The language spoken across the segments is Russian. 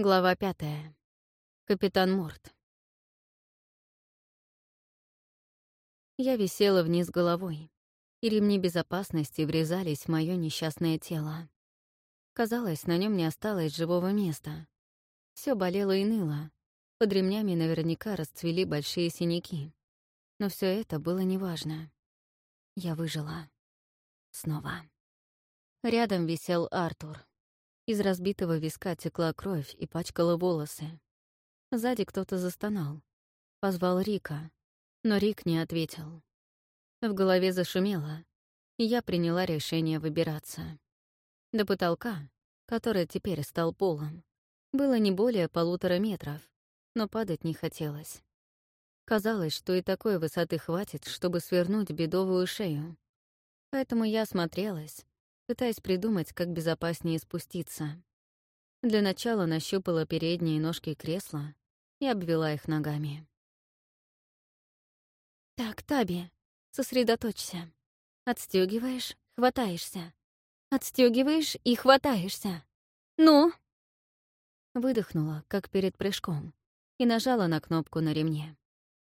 Глава пятая. Капитан Морт. Я висела вниз головой, и ремни безопасности врезались в моё несчастное тело. Казалось, на нём не осталось живого места. Всё болело и ныло. Под ремнями наверняка расцвели большие синяки. Но всё это было неважно. Я выжила. Снова. Рядом висел Артур. Из разбитого виска текла кровь и пачкала волосы. Сзади кто-то застонал. Позвал Рика, но Рик не ответил. В голове зашумело, и я приняла решение выбираться. До потолка, который теперь стал полом, было не более полутора метров, но падать не хотелось. Казалось, что и такой высоты хватит, чтобы свернуть бедовую шею. Поэтому я смотрелась, пытаясь придумать, как безопаснее спуститься. Для начала нащупала передние ножки кресла и обвела их ногами. «Так, Таби, сосредоточься. Отстегиваешь, хватаешься. Отстегиваешь и хватаешься. Ну?» Выдохнула, как перед прыжком, и нажала на кнопку на ремне.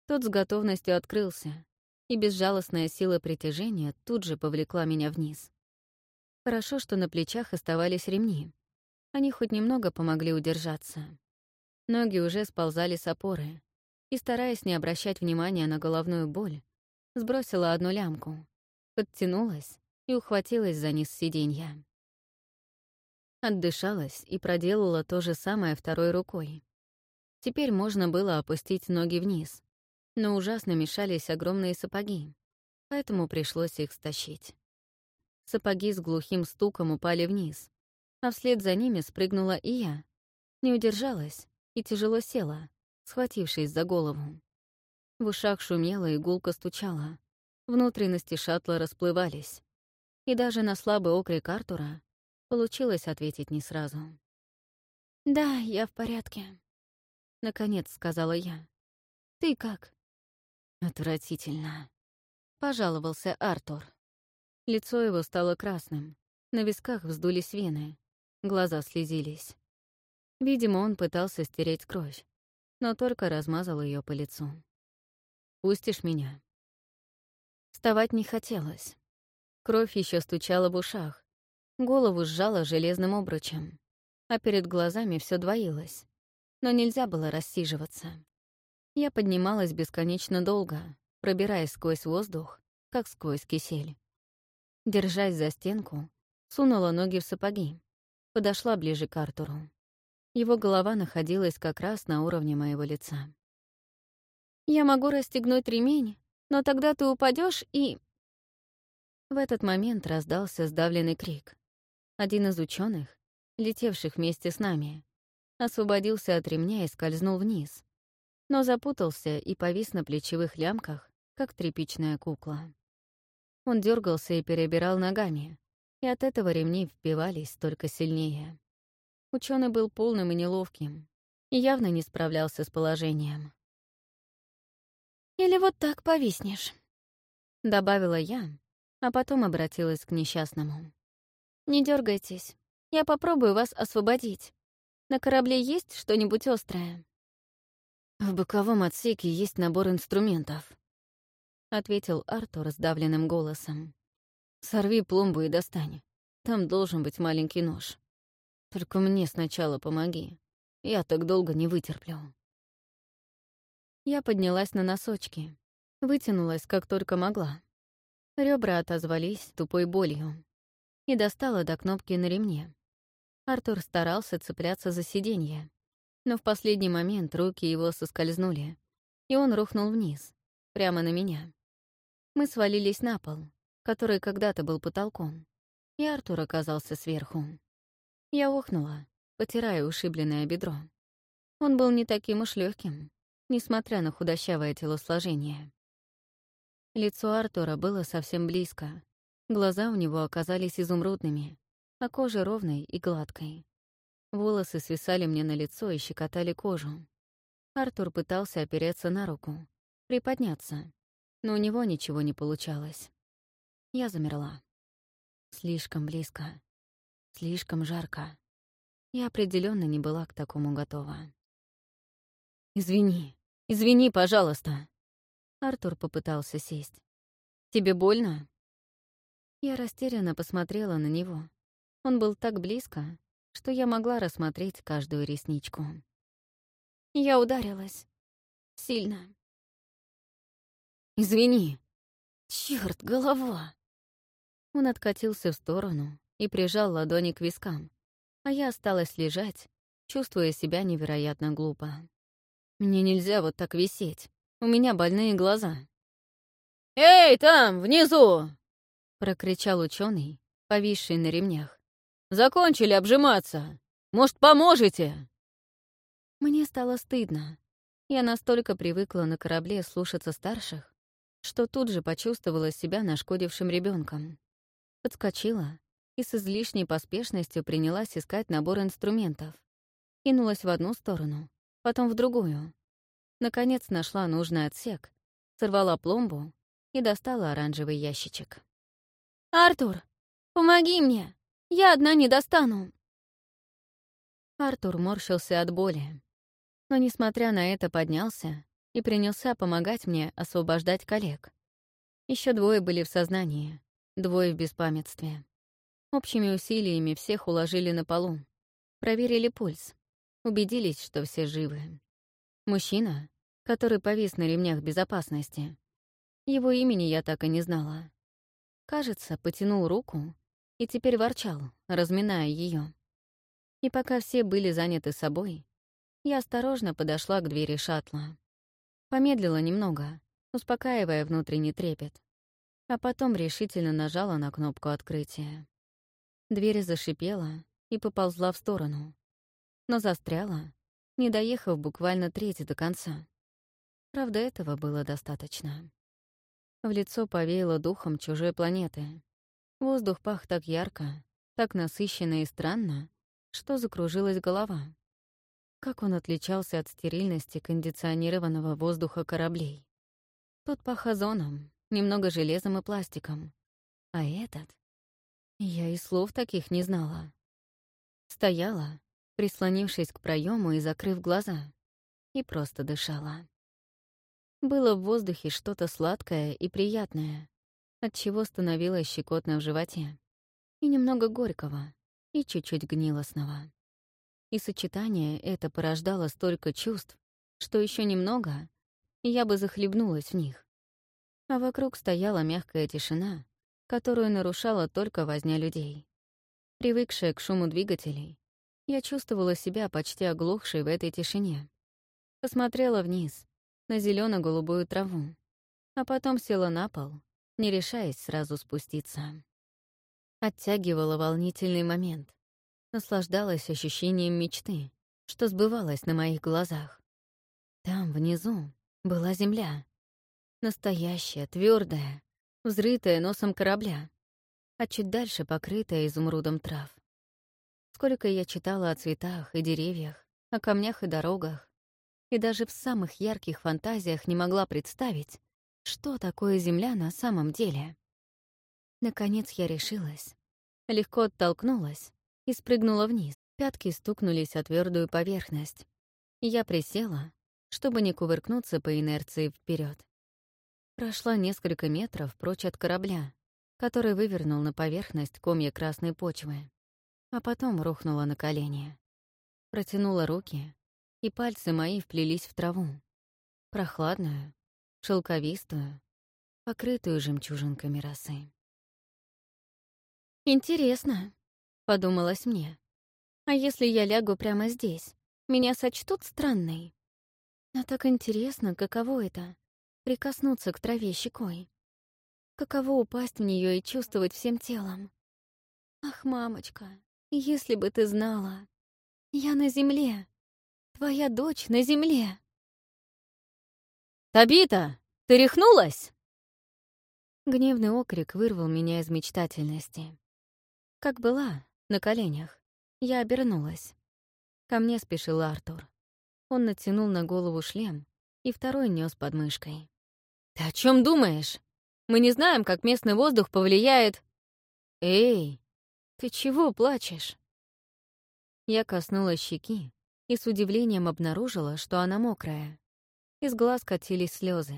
Тот с готовностью открылся, и безжалостная сила притяжения тут же повлекла меня вниз. Хорошо, что на плечах оставались ремни. Они хоть немного помогли удержаться. Ноги уже сползали с опоры, и, стараясь не обращать внимания на головную боль, сбросила одну лямку, подтянулась и ухватилась за низ сиденья. Отдышалась и проделала то же самое второй рукой. Теперь можно было опустить ноги вниз, но ужасно мешались огромные сапоги, поэтому пришлось их стащить. Сапоги с глухим стуком упали вниз, а вслед за ними спрыгнула и я. Не удержалась и тяжело села, схватившись за голову. В ушах шумело и гулко стучало. Внутренности шаттла расплывались. И даже на слабый окрик Артура получилось ответить не сразу. «Да, я в порядке», — наконец сказала я. «Ты как?» «Отвратительно», — пожаловался Артур. Лицо его стало красным, на висках вздулись вены, глаза слезились. Видимо, он пытался стереть кровь, но только размазал ее по лицу. «Пустишь меня?» Вставать не хотелось. Кровь еще стучала в ушах, голову сжала железным обручем, а перед глазами все двоилось. Но нельзя было рассиживаться. Я поднималась бесконечно долго, пробираясь сквозь воздух, как сквозь кисель. Держась за стенку, сунула ноги в сапоги. Подошла ближе к Артуру. Его голова находилась как раз на уровне моего лица. «Я могу расстегнуть ремень, но тогда ты упадешь и...» В этот момент раздался сдавленный крик. Один из ученых, летевших вместе с нами, освободился от ремня и скользнул вниз, но запутался и повис на плечевых лямках, как тряпичная кукла. Он дергался и перебирал ногами, и от этого ремни впивались только сильнее. Ученый был полным и неловким, и явно не справлялся с положением. «Или вот так повиснешь», — добавила я, а потом обратилась к несчастному. «Не дергайтесь, я попробую вас освободить. На корабле есть что-нибудь острое?» В боковом отсеке есть набор инструментов. — ответил Артур сдавленным голосом. «Сорви пломбу и достань. Там должен быть маленький нож. Только мне сначала помоги. Я так долго не вытерплю». Я поднялась на носочки, вытянулась как только могла. Ребра отозвались тупой болью и достала до кнопки на ремне. Артур старался цепляться за сиденье, но в последний момент руки его соскользнули, и он рухнул вниз, прямо на меня. Мы свалились на пол, который когда-то был потолком, и Артур оказался сверху. Я охнула, потирая ушибленное бедро. Он был не таким уж легким, несмотря на худощавое телосложение. Лицо Артура было совсем близко. Глаза у него оказались изумрудными, а кожа ровной и гладкой. Волосы свисали мне на лицо и щекотали кожу. Артур пытался опереться на руку, приподняться, но у него ничего не получалось. Я замерла. Слишком близко. Слишком жарко. Я определенно не была к такому готова. «Извини, извини, пожалуйста». Артур попытался сесть. «Тебе больно?» Я растерянно посмотрела на него. Он был так близко, что я могла рассмотреть каждую ресничку. Я ударилась. Сильно. «Извини». Черт, голова!» Он откатился в сторону и прижал ладони к вискам, а я осталась лежать, чувствуя себя невероятно глупо. Мне нельзя вот так висеть. У меня больные глаза. «Эй, там, внизу!» — прокричал ученый, повисший на ремнях. «Закончили обжиматься! Может, поможете?» Мне стало стыдно. Я настолько привыкла на корабле слушаться старших, что тут же почувствовала себя нашкодившим ребенком. Подскочила и с излишней поспешностью принялась искать набор инструментов. Кинулась в одну сторону, потом в другую. Наконец нашла нужный отсек, сорвала пломбу и достала оранжевый ящичек. «Артур, помоги мне! Я одна не достану!» Артур морщился от боли, но, несмотря на это, поднялся и принялся помогать мне освобождать коллег. Еще двое были в сознании, двое в беспамятстве. Общими усилиями всех уложили на полу, проверили пульс, убедились, что все живы. Мужчина, который повис на ремнях безопасности, его имени я так и не знала. Кажется, потянул руку и теперь ворчал, разминая ее. И пока все были заняты собой, я осторожно подошла к двери шаттла. Помедлила немного, успокаивая внутренний трепет, а потом решительно нажала на кнопку открытия. Дверь зашипела и поползла в сторону, но застряла, не доехав буквально треть до конца. Правда, этого было достаточно. В лицо повеяло духом чужой планеты. Воздух пах так ярко, так насыщенно и странно, что закружилась голова. Как он отличался от стерильности кондиционированного воздуха кораблей. Тот пах озоном, немного железом и пластиком. А этот... Я и слов таких не знала. Стояла, прислонившись к проему и закрыв глаза, и просто дышала. Было в воздухе что-то сладкое и приятное, от чего становилось щекотно в животе, и немного горького, и чуть-чуть гнилостного. И сочетание это порождало столько чувств, что еще немного, и я бы захлебнулась в них. А вокруг стояла мягкая тишина, которую нарушала только возня людей. Привыкшая к шуму двигателей, я чувствовала себя почти оглохшей в этой тишине. Посмотрела вниз, на зелено голубую траву, а потом села на пол, не решаясь сразу спуститься. Оттягивала волнительный момент, наслаждалась ощущением мечты, что сбывалось на моих глазах. Там, внизу, была земля. Настоящая, твердая, взрытая носом корабля, а чуть дальше покрытая изумрудом трав. Сколько я читала о цветах и деревьях, о камнях и дорогах, и даже в самых ярких фантазиях не могла представить, что такое Земля на самом деле. Наконец я решилась, легко оттолкнулась и спрыгнула вниз. Пятки стукнулись о твердую поверхность, я присела, чтобы не кувыркнуться по инерции вперед. Прошла несколько метров прочь от корабля, который вывернул на поверхность комья красной почвы, а потом рухнула на колени. Протянула руки, и пальцы мои вплелись в траву. Прохладную, шелковистую, покрытую жемчужинками росы. «Интересно», — подумалось мне. «А если я лягу прямо здесь, меня сочтут странной? Но так интересно, каково это прикоснуться к траве щекой. Каково упасть в нее и чувствовать всем телом. Ах, мамочка, если бы ты знала. Я на земле. Твоя дочь на земле. «Табита, ты рехнулась?» Гневный окрик вырвал меня из мечтательности. Как была, на коленях, я обернулась. Ко мне спешил Артур. Он натянул на голову шлем и второй нес под мышкой. «Ты о чем думаешь? Мы не знаем, как местный воздух повлияет...» «Эй, ты чего плачешь?» Я коснулась щеки и с удивлением обнаружила, что она мокрая. Из глаз катились слезы.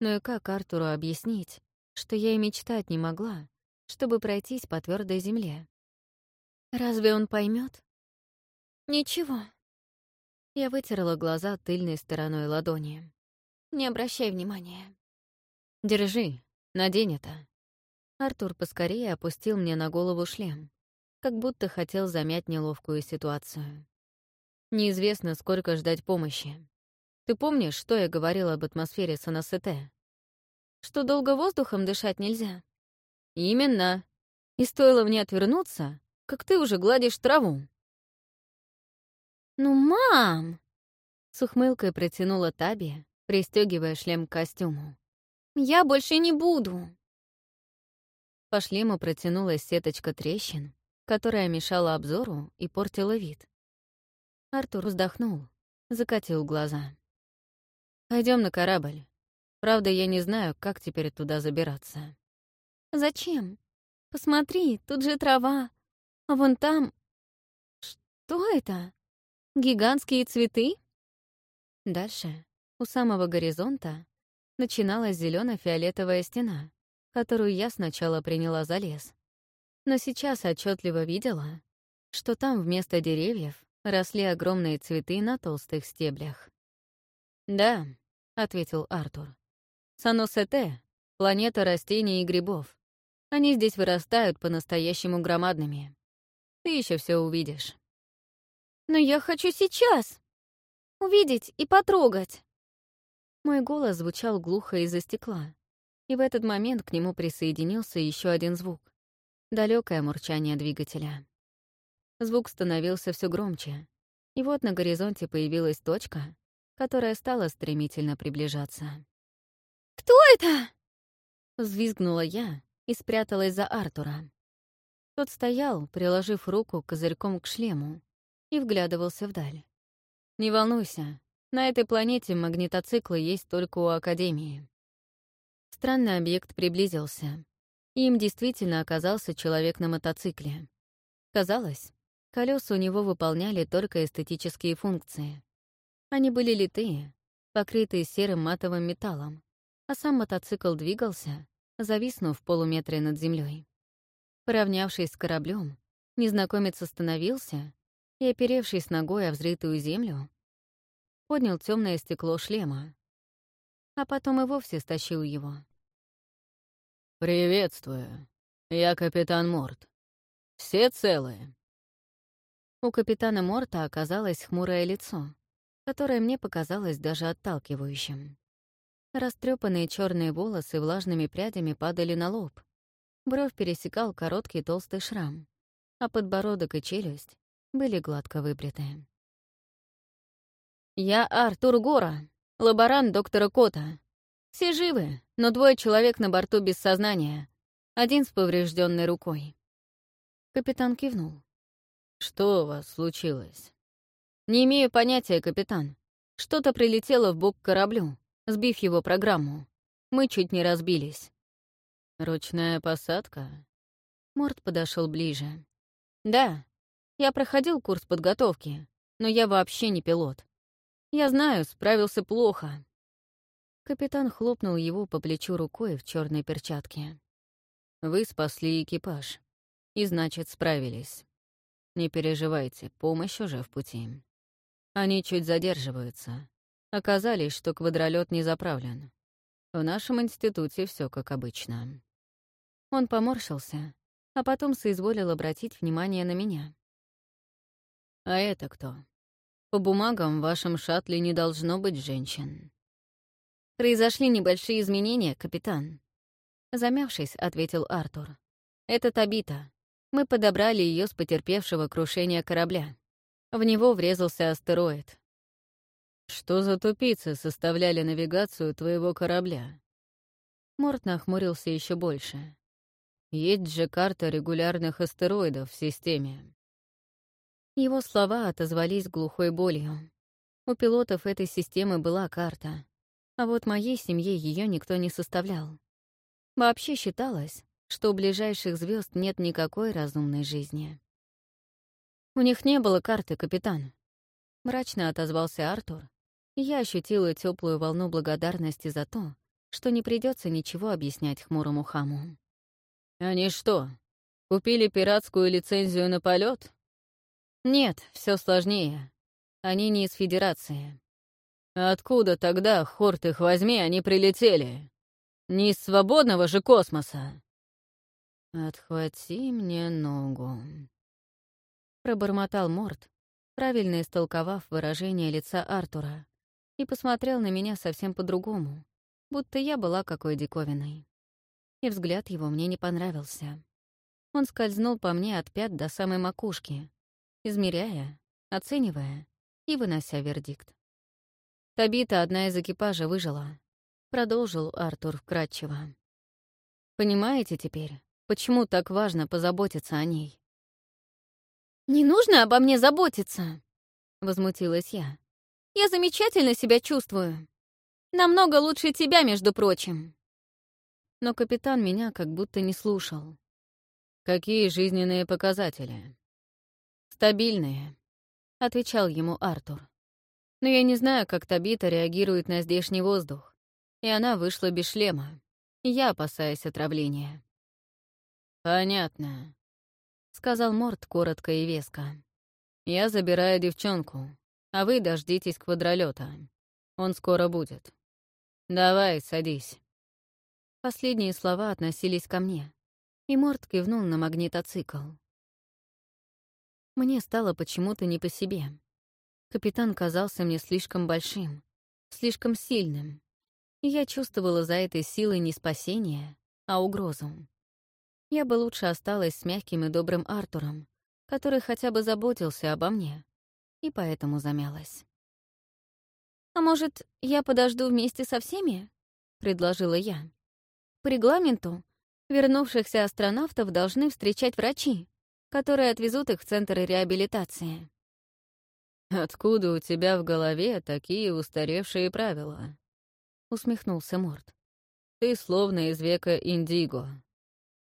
Но и как Артуру объяснить, что я и мечтать не могла, чтобы пройтись по твердой земле? Разве он поймет? Ничего. Я вытерла глаза тыльной стороной ладони. Не обращай внимания. Держи, надень это. Артур поскорее опустил мне на голову шлем, как будто хотел замять неловкую ситуацию. Неизвестно, сколько ждать помощи. Ты помнишь, что я говорила об атмосфере Санасете? Что долго воздухом дышать нельзя? Именно. И стоило мне отвернуться, как ты уже гладишь траву. «Ну, мам!» — с ухмылкой протянула Таби, пристегивая шлем к костюму. «Я больше не буду!» По шлему протянулась сеточка трещин, которая мешала обзору и портила вид. Артур вздохнул, закатил глаза. Пойдем на корабль. Правда, я не знаю, как теперь туда забираться». «Зачем? Посмотри, тут же трава. А вон там... Что это? Гигантские цветы?» Дальше, у самого горизонта, начиналась зелено фиолетовая стена, которую я сначала приняла за лес. Но сейчас отчетливо видела, что там вместо деревьев росли огромные цветы на толстых стеблях. «Да», — ответил Артур. «Саносете — планета растений и грибов. Они здесь вырастают по-настоящему громадными. Ты еще все увидишь». «Но я хочу сейчас! Увидеть и потрогать!» Мой голос звучал глухо из-за стекла, и в этот момент к нему присоединился еще один звук — далекое мурчание двигателя. Звук становился все громче, и вот на горизонте появилась точка, которая стала стремительно приближаться. «Кто это?» — взвизгнула я и спряталась за Артура. Тот стоял, приложив руку козырьком к шлему, и вглядывался вдаль. «Не волнуйся, на этой планете магнитоциклы есть только у Академии». Странный объект приблизился. Им действительно оказался человек на мотоцикле. Казалось, колеса у него выполняли только эстетические функции. Они были литые, покрытые серым матовым металлом, а сам мотоцикл двигался, зависнув в полуметре над землей. Поравнявшись с кораблем, незнакомец остановился и, оперевшись ногой о взрытую землю, поднял темное стекло шлема, а потом и вовсе стащил его. «Приветствую. Я капитан Морт. Все целые?» У капитана Морта оказалось хмурое лицо, которое мне показалось даже отталкивающим. Растрепанные черные волосы влажными прядями падали на лоб. Бровь пересекал короткий толстый шрам, а подбородок и челюсть были гладко выбриты. «Я Артур Гора, лаборант доктора Кота. Все живы, но двое человек на борту без сознания, один с поврежденной рукой». Капитан кивнул. «Что у вас случилось?» «Не имею понятия, капитан. Что-то прилетело в бок кораблю, сбив его программу. Мы чуть не разбились». «Ручная посадка?» Морд подошел ближе. «Да, я проходил курс подготовки, но я вообще не пилот. Я знаю, справился плохо». Капитан хлопнул его по плечу рукой в черной перчатке. «Вы спасли экипаж, и, значит, справились. Не переживайте, помощь уже в пути». Они чуть задерживаются. Оказались, что квадролет не заправлен. В нашем институте все как обычно. Он поморщился, а потом соизволил обратить внимание на меня. «А это кто? По бумагам в вашем шаттле не должно быть женщин». «Произошли небольшие изменения, капитан», — замявшись, ответил Артур. «Это Табита. Мы подобрали ее с потерпевшего крушения корабля. В него врезался астероид. «Что за тупицы составляли навигацию твоего корабля?» Морт нахмурился еще больше. «Есть же карта регулярных астероидов в системе». Его слова отозвались глухой болью. У пилотов этой системы была карта, а вот моей семье ее никто не составлял. Вообще считалось, что у ближайших звезд нет никакой разумной жизни. «У них не было карты, капитан», — мрачно отозвался Артур, и я ощутила теплую волну благодарности за то, что не придется ничего объяснять хмурому хаму. «Они что, купили пиратскую лицензию на полет? «Нет, все сложнее. Они не из Федерации». «Откуда тогда, хорт их возьми, они прилетели? Не из свободного же космоса?» «Отхвати мне ногу», — пробормотал Морт, правильно истолковав выражение лица Артура, и посмотрел на меня совсем по-другому, будто я была какой диковиной. И взгляд его мне не понравился. Он скользнул по мне от пят до самой макушки, измеряя, оценивая и вынося вердикт. Табита, одна из экипажа, выжила. Продолжил Артур вкратчиво. Понимаете теперь, почему так важно позаботиться о ней? «Не нужно обо мне заботиться!» — возмутилась я. «Я замечательно себя чувствую. Намного лучше тебя, между прочим». Но капитан меня как будто не слушал. «Какие жизненные показатели?» «Стабильные», — отвечал ему Артур. «Но я не знаю, как Табита реагирует на здешний воздух, и она вышла без шлема. Я опасаюсь отравления». «Понятно», — сказал Морт коротко и веско. «Я забираю девчонку, а вы дождитесь квадролета. Он скоро будет». «Давай, садись». Последние слова относились ко мне, и Морт кивнул на магнитоцикл. Мне стало почему-то не по себе. Капитан казался мне слишком большим, слишком сильным, и я чувствовала за этой силой не спасение, а угрозу. Я бы лучше осталась с мягким и добрым Артуром, который хотя бы заботился обо мне, и поэтому замялась. «А может, я подожду вместе со всеми?» — предложила я. «По регламенту вернувшихся астронавтов должны встречать врачи, которые отвезут их в центр реабилитации». «Откуда у тебя в голове такие устаревшие правила?» — усмехнулся Морд. «Ты словно из века Индиго.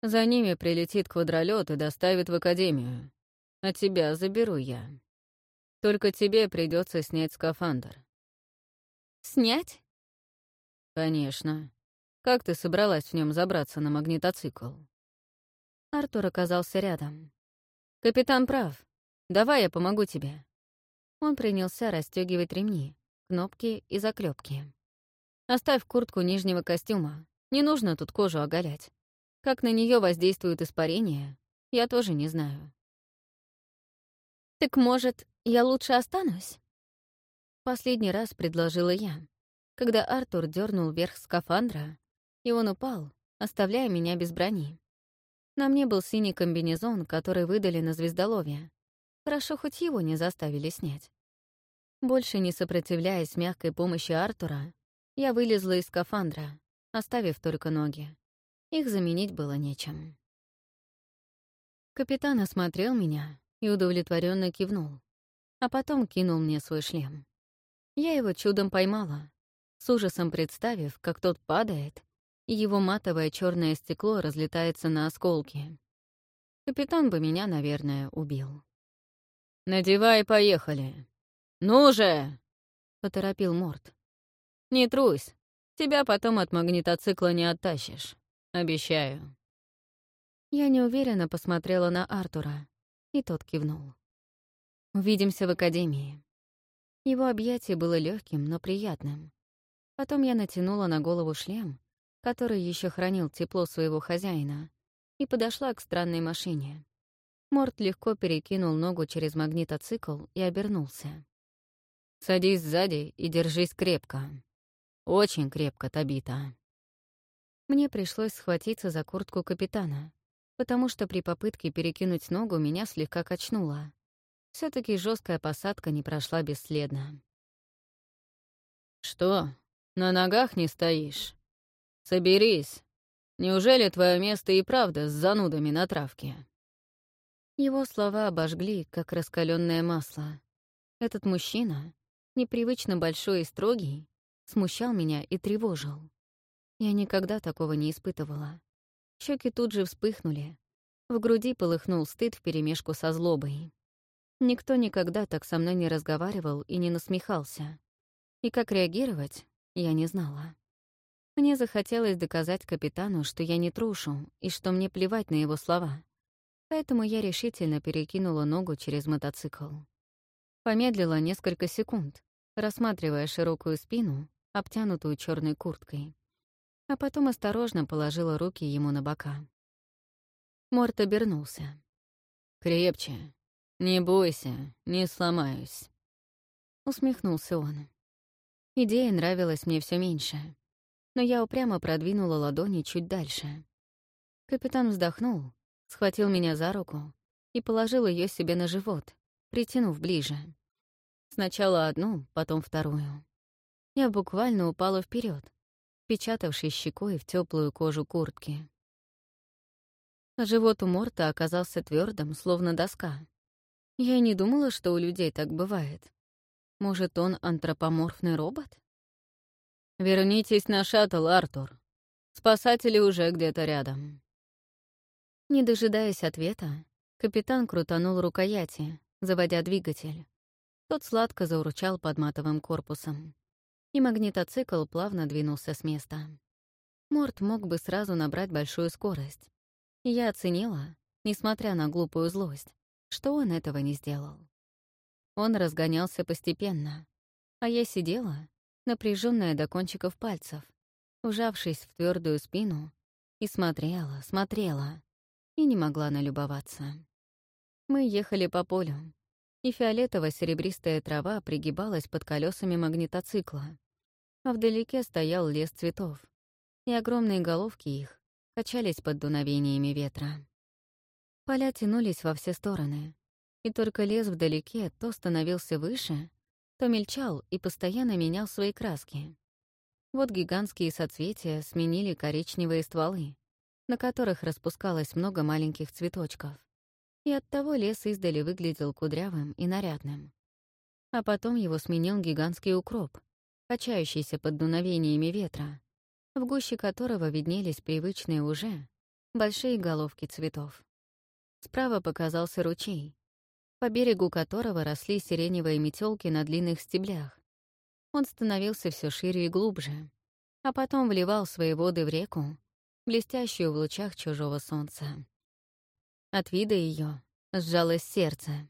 За ними прилетит квадролет и доставит в Академию, а тебя заберу я. Только тебе придется снять скафандр. «Снять?» «Конечно. Как ты собралась в нем забраться на магнитоцикл?» Артур оказался рядом. «Капитан прав. Давай я помогу тебе». Он принялся расстегивать ремни, кнопки и заклепки. «Оставь куртку нижнего костюма. Не нужно тут кожу оголять. Как на нее воздействует испарение, я тоже не знаю». «Так, может, я лучше останусь?» Последний раз предложила я, когда Артур дернул вверх скафандра, и он упал, оставляя меня без брони. На мне был синий комбинезон, который выдали на звездолове. Хорошо, хоть его не заставили снять. Больше не сопротивляясь мягкой помощи Артура, я вылезла из скафандра, оставив только ноги. Их заменить было нечем. Капитан осмотрел меня и удовлетворенно кивнул, а потом кинул мне свой шлем. Я его чудом поймала, с ужасом представив, как тот падает, и его матовое черное стекло разлетается на осколки. Капитан бы меня, наверное, убил. «Надевай, поехали!» «Ну же!» — поторопил Морт. «Не трусь, тебя потом от магнитоцикла не оттащишь. Обещаю». Я неуверенно посмотрела на Артура, и тот кивнул. «Увидимся в академии». Его объятие было легким, но приятным. Потом я натянула на голову шлем, который еще хранил тепло своего хозяина, и подошла к странной машине. Морт легко перекинул ногу через магнитоцикл и обернулся. «Садись сзади и держись крепко. Очень крепко, Табита». Мне пришлось схватиться за куртку капитана, потому что при попытке перекинуть ногу меня слегка качнуло все таки жесткая посадка не прошла бесследно. «Что, на ногах не стоишь? Соберись. Неужели твое место и правда с занудами на травке?» Его слова обожгли, как раскаленное масло. Этот мужчина, непривычно большой и строгий, смущал меня и тревожил. Я никогда такого не испытывала. Щеки тут же вспыхнули. В груди полыхнул стыд вперемешку со злобой. Никто никогда так со мной не разговаривал и не насмехался. И как реагировать, я не знала. Мне захотелось доказать капитану, что я не трушу и что мне плевать на его слова. Поэтому я решительно перекинула ногу через мотоцикл. Помедлила несколько секунд, рассматривая широкую спину, обтянутую черной курткой. А потом осторожно положила руки ему на бока. Морт обернулся. «Крепче. Не бойся, не сломаюсь». Усмехнулся он. Идея нравилась мне все меньше, но я упрямо продвинула ладони чуть дальше. Капитан вздохнул, схватил меня за руку и положил ее себе на живот, притянув ближе. Сначала одну, потом вторую. Я буквально упала вперед, печатавшись щекой в теплую кожу куртки. Живот у Морта оказался твердым, словно доска. Я не думала, что у людей так бывает. Может, он антропоморфный робот? «Вернитесь на шаттл, Артур. Спасатели уже где-то рядом». Не дожидаясь ответа, капитан крутанул рукояти, заводя двигатель. Тот сладко заурчал под матовым корпусом. И магнитоцикл плавно двинулся с места. Морт мог бы сразу набрать большую скорость. И я оценила, несмотря на глупую злость, что он этого не сделал. Он разгонялся постепенно, а я сидела, напряженная до кончиков пальцев, ужавшись в твердую спину, и смотрела, смотрела, и не могла налюбоваться. Мы ехали по полю, и фиолетово-серебристая трава пригибалась под колесами магнитоцикла, а вдалеке стоял лес цветов, и огромные головки их качались под дуновениями ветра. Поля тянулись во все стороны, и только лес вдалеке то становился выше, то мельчал и постоянно менял свои краски. Вот гигантские соцветия сменили коричневые стволы, на которых распускалось много маленьких цветочков. И оттого лес издали выглядел кудрявым и нарядным. А потом его сменил гигантский укроп, качающийся под дуновениями ветра, в гуще которого виднелись привычные уже большие головки цветов. Справа показался ручей, по берегу которого росли сиреневые метелки на длинных стеблях. Он становился все шире и глубже, а потом вливал свои воды в реку, блестящую в лучах чужого солнца. От вида ее сжалось сердце.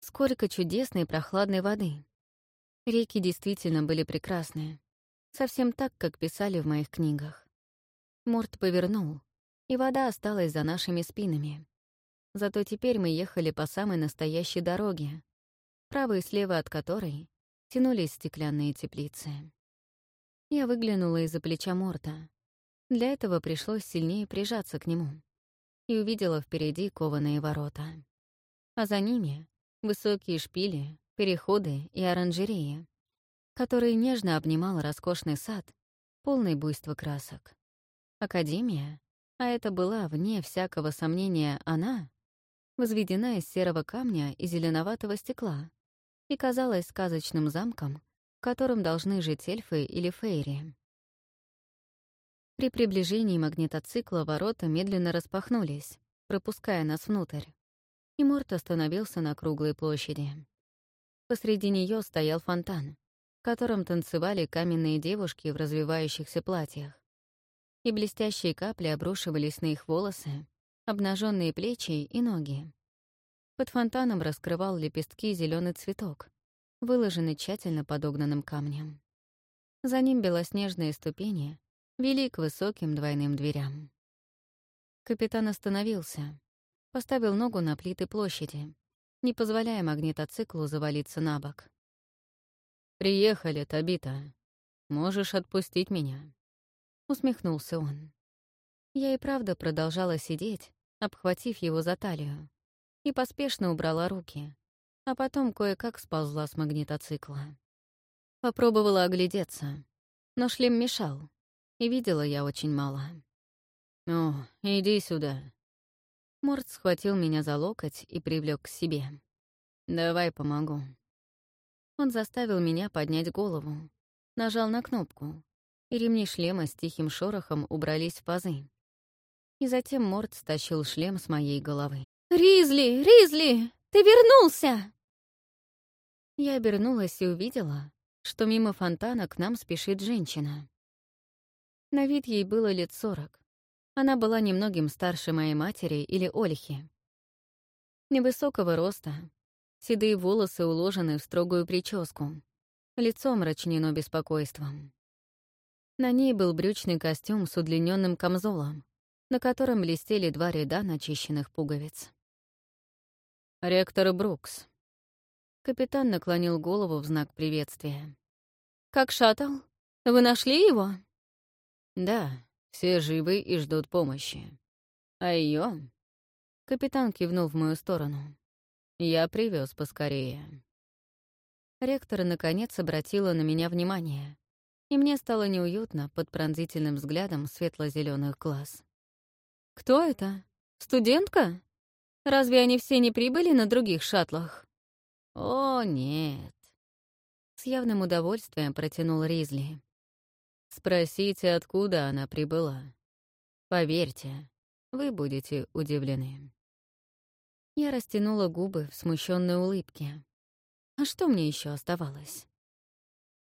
Сколько чудесной прохладной воды. Реки действительно были прекрасные, совсем так, как писали в моих книгах. Морт повернул, и вода осталась за нашими спинами. Зато теперь мы ехали по самой настоящей дороге, право и слева от которой тянулись стеклянные теплицы. Я выглянула из-за плеча Морта. Для этого пришлось сильнее прижаться к нему. И увидела впереди кованые ворота. А за ними — высокие шпили, переходы и оранжереи, которые нежно обнимал роскошный сад, полный буйства красок. Академия, а это была, вне всякого сомнения, она, возведена из серого камня и зеленоватого стекла и казалась сказочным замком, в котором должны жить эльфы или фейри. При приближении магнитоцикла ворота медленно распахнулись, пропуская нас внутрь, и Морт остановился на круглой площади. Посреди нее стоял фонтан, в котором танцевали каменные девушки в развивающихся платьях, и блестящие капли обрушивались на их волосы, обнаженные плечи и ноги. Под фонтаном раскрывал лепестки зеленый цветок, выложенный тщательно подогнанным камнем. За ним белоснежные ступени вели к высоким двойным дверям. Капитан остановился, поставил ногу на плиты площади, не позволяя магнитоциклу завалиться на бок. «Приехали, Табита. Можешь отпустить меня?» Усмехнулся он. Я и правда продолжала сидеть, обхватив его за талию, и поспешно убрала руки, а потом кое-как сползла с магнитоцикла. Попробовала оглядеться, но шлем мешал, и видела я очень мало. «О, иди сюда». Морд схватил меня за локоть и привлек к себе. «Давай помогу». Он заставил меня поднять голову, нажал на кнопку, и ремни шлема с тихим шорохом убрались в пазы. И затем Морд стащил шлем с моей головы. «Ризли! Ризли! Ты вернулся!» Я обернулась и увидела, что мимо фонтана к нам спешит женщина. На вид ей было лет сорок. Она была немногим старше моей матери или Ольхи. Невысокого роста, седые волосы уложены в строгую прическу, лицо мрачнено беспокойством. На ней был брючный костюм с удлиненным камзолом, на котором блестели два ряда начищенных пуговиц. «Ректор Брукс». Капитан наклонил голову в знак приветствия. «Как шаттл? Вы нашли его?» «Да, все живы и ждут помощи. А ее? Капитан кивнул в мою сторону. Я привез поскорее. Ректор наконец обратила на меня внимание, и мне стало неуютно под пронзительным взглядом светло зеленых глаз. «Кто это? Студентка? Разве они все не прибыли на других шаттлах?» «О, нет!» С явным удовольствием протянул Ризли. Спросите, откуда она прибыла. Поверьте, вы будете удивлены. Я растянула губы в смущенной улыбке. А что мне еще оставалось?